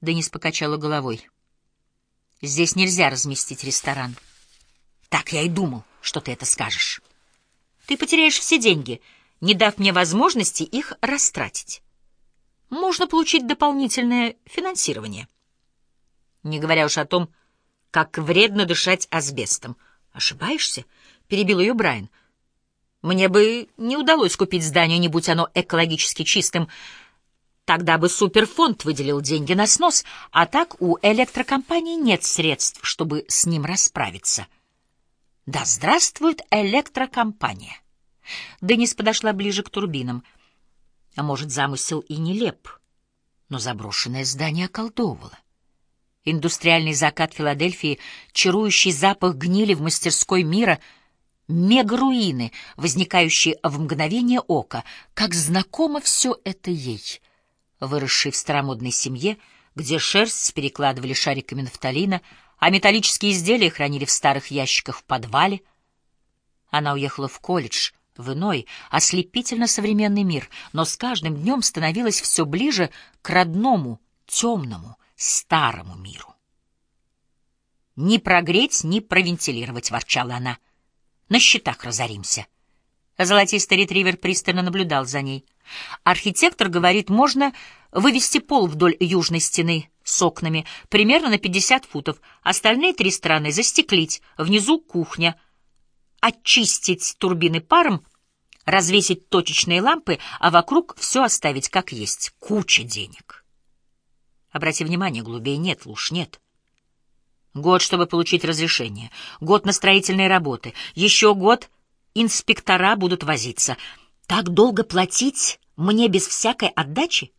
Денис покачала головой. Здесь нельзя разместить ресторан. Так я и думал, что ты это скажешь. Ты потеряешь все деньги, не дав мне возможности их растратить. Можно получить дополнительное финансирование. Не говоря уж о том, как вредно дышать асбестом. Ошибаешься? Перебил ее Брайан. Мне бы не удалось купить здание, не будь оно экологически чистым. Тогда бы суперфонд выделил деньги на снос, а так у электрокомпании нет средств, чтобы с ним расправиться. Да здравствует электрокомпания! Денис подошла ближе к турбинам. А может, замысел и нелеп, но заброшенное здание околдовывало. Индустриальный закат Филадельфии, чарующий запах гнили в мастерской мира — мегаруины, возникающие в мгновение ока, как знакомо все это ей, выросшей в старомодной семье, где шерсть перекладывали шариками нафталина, а металлические изделия хранили в старых ящиках в подвале. Она уехала в колледж, в иной, ослепительно современный мир, но с каждым днем становилась все ближе к родному, темному, старому миру. «Ни прогреть, ни провентилировать», — ворчала она, — на счетах разоримся. Золотистый ретривер пристально наблюдал за ней. Архитектор говорит, можно вывести пол вдоль южной стены с окнами, примерно на 50 футов, остальные три стороны застеклить, внизу кухня, очистить турбины паром, развесить точечные лампы, а вокруг все оставить как есть. Куча денег. Обрати внимание, глубее нет, луж нет. Год, чтобы получить разрешение. Год на строительные работы. Еще год инспектора будут возиться. Так долго платить мне без всякой отдачи?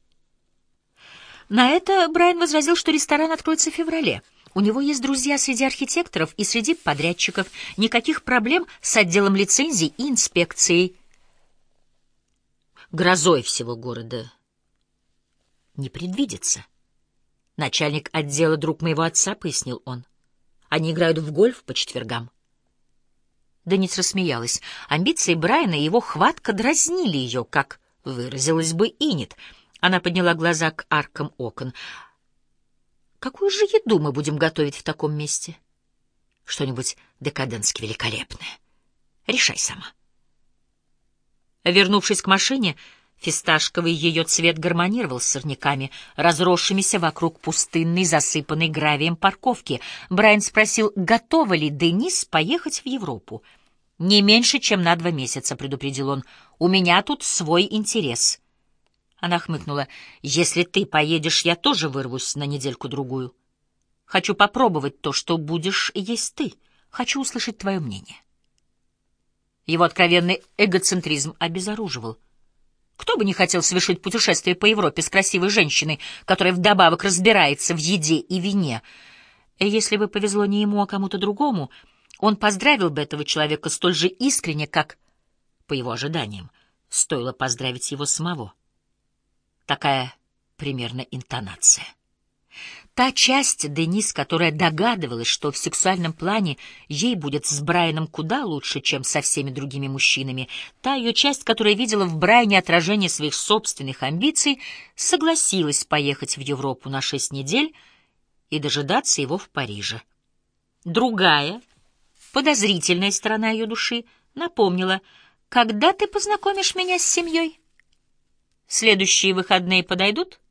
На это Брайан возразил, что ресторан откроется в феврале. У него есть друзья среди архитекторов и среди подрядчиков. Никаких проблем с отделом лицензий и инспекцией. Грозой всего города не предвидится. Начальник отдела друг моего отца, — пояснил он. Они играют в гольф по четвергам. Денис рассмеялась. Амбиции Брайана и его хватка дразнили ее, как выразилась бы Инет. Она подняла глаза к аркам окон. «Какую же еду мы будем готовить в таком месте?» «Что-нибудь декаденски великолепное. Решай сама». Вернувшись к машине, Фисташковый ее цвет гармонировал с сорняками, разросшимися вокруг пустынной, засыпанной гравием парковки. Брайан спросил, готова ли Денис поехать в Европу. «Не меньше, чем на два месяца», — предупредил он. «У меня тут свой интерес». Она хмыкнула. «Если ты поедешь, я тоже вырвусь на недельку-другую. Хочу попробовать то, что будешь есть ты. Хочу услышать твое мнение». Его откровенный эгоцентризм обезоруживал. Кто бы не хотел совершить путешествие по Европе с красивой женщиной, которая вдобавок разбирается в еде и вине? Если бы повезло не ему, а кому-то другому, он поздравил бы этого человека столь же искренне, как, по его ожиданиям, стоило поздравить его самого. Такая примерно интонация. Та часть Денис, которая догадывалась, что в сексуальном плане ей будет с Брайаном куда лучше, чем со всеми другими мужчинами, та ее часть, которая видела в Брайане отражение своих собственных амбиций, согласилась поехать в Европу на шесть недель и дожидаться его в Париже. Другая, подозрительная сторона ее души, напомнила, «Когда ты познакомишь меня с семьей?» «Следующие выходные подойдут?»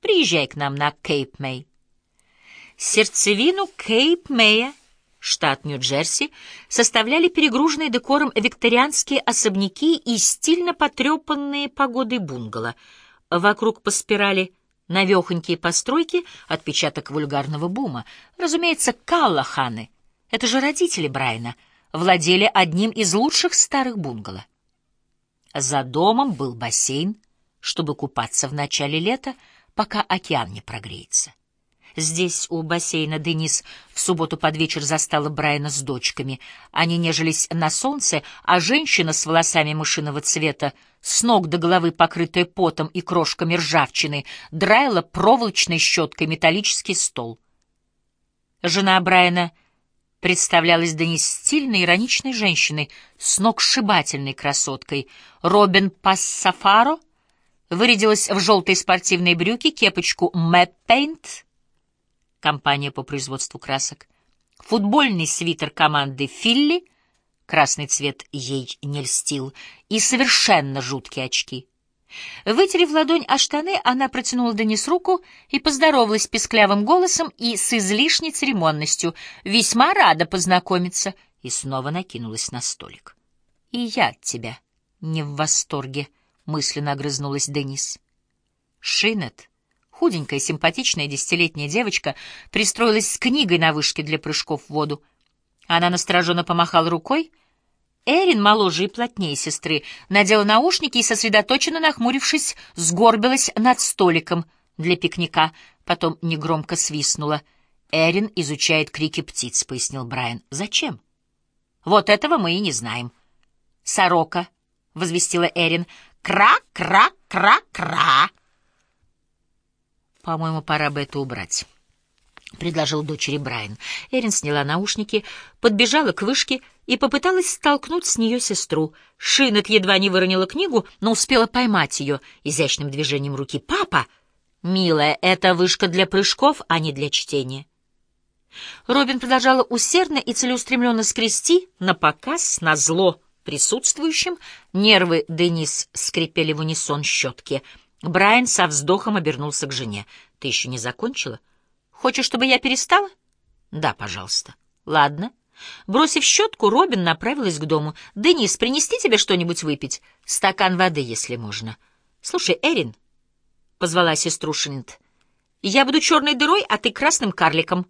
Приезжай к нам на Кейп-Мэй. Сердцевину Кейп-Мэя, штат Нью-Джерси, составляли перегруженные декором викторианские особняки и стильно потрепанные погодой бунгало. Вокруг по спирали навехонькие постройки, отпечаток вульгарного бума. Разумеется, Каллаханы, это же родители Брайана, владели одним из лучших старых бунгало. За домом был бассейн, чтобы купаться в начале лета, пока океан не прогреется. Здесь, у бассейна, Денис в субботу под вечер застала Брайана с дочками. Они нежились на солнце, а женщина с волосами мышиного цвета, с ног до головы покрытая потом и крошками ржавчины, драила проволочной щеткой металлический стол. Жена Брайана представлялась Денис стильной, ироничной женщиной, с ног сшибательной красоткой. Робин Пассафаро — вырядилась в желтые спортивные брюки, кепочку «Мэппейнт» компания по производству красок, футбольный свитер команды «Филли», красный цвет ей не льстил, и совершенно жуткие очки. Вытерев ладонь о штаны, она протянула Денис руку и поздоровалась песклявым голосом и с излишней церемонностью. «Весьма рада познакомиться!» И снова накинулась на столик. «И я от тебя не в восторге», — мысленно огрызнулась Денис. Шинет, худенькая, симпатичная десятилетняя девочка, пристроилась с книгой на вышке для прыжков в воду. Она настороженно помахала рукой, Эрин, моложе и плотнее сестры, надела наушники и, сосредоточенно нахмурившись, сгорбилась над столиком для пикника, потом негромко свистнула. «Эрин изучает крики птиц», — пояснил Брайан. «Зачем?» «Вот этого мы и не знаем». «Сорока», — возвестила Эрин. «Кра-кра-кра-кра». «По-моему, пора бы это убрать». — предложил дочери Брайан. Эрин сняла наушники, подбежала к вышке и попыталась столкнуть с нее сестру. Шинет едва не выронила книгу, но успела поймать ее изящным движением руки. «Папа!» «Милая, это вышка для прыжков, а не для чтения». Робин продолжала усердно и целеустремленно скрести, на показ, на зло присутствующим. Нервы Денис скрипели в унисон щетки. Брайан со вздохом обернулся к жене. «Ты еще не закончила?» Хочешь, чтобы я перестала? Да, пожалуйста. Ладно. Бросив щетку, Робин направилась к дому. «Денис, принести тебе что-нибудь выпить? Стакан воды, если можно». «Слушай, Эрин», — позвала сестру Шинт, — «я буду черной дырой, а ты красным карликом».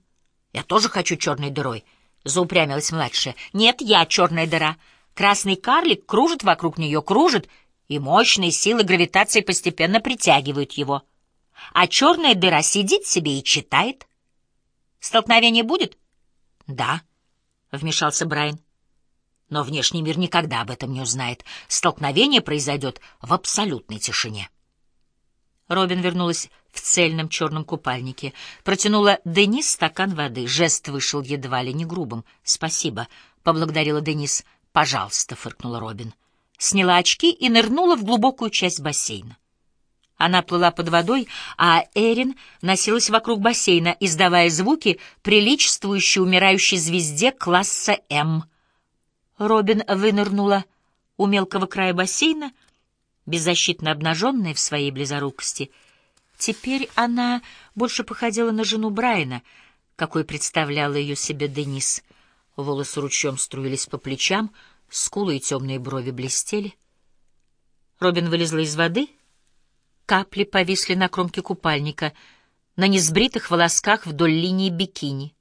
«Я тоже хочу черной дырой», — заупрямилась младшая. «Нет, я черная дыра. Красный карлик кружит вокруг нее, кружит, и мощные силы гравитации постепенно притягивают его» а черная дыра сидит себе и читает. Столкновение будет? Да, вмешался Брайан. Но внешний мир никогда об этом не узнает. Столкновение произойдет в абсолютной тишине. Робин вернулась в цельном черном купальнике, протянула Денис стакан воды. Жест вышел едва ли не грубым. «Спасибо», — поблагодарила Денис. «Пожалуйста», — фыркнула Робин. Сняла очки и нырнула в глубокую часть бассейна. Она плыла под водой, а Эрин носилась вокруг бассейна, издавая звуки, приличествующие умирающей звезде класса М. Робин вынырнула у мелкого края бассейна, беззащитно обнаженная в своей близорукости. Теперь она больше походила на жену Брайана, какой представляла ее себе Денис. Волосы ручьем струились по плечам, скулы и темные брови блестели. Робин вылезла из воды — Капли повисли на кромке купальника, на несбритых волосках вдоль линии бикини.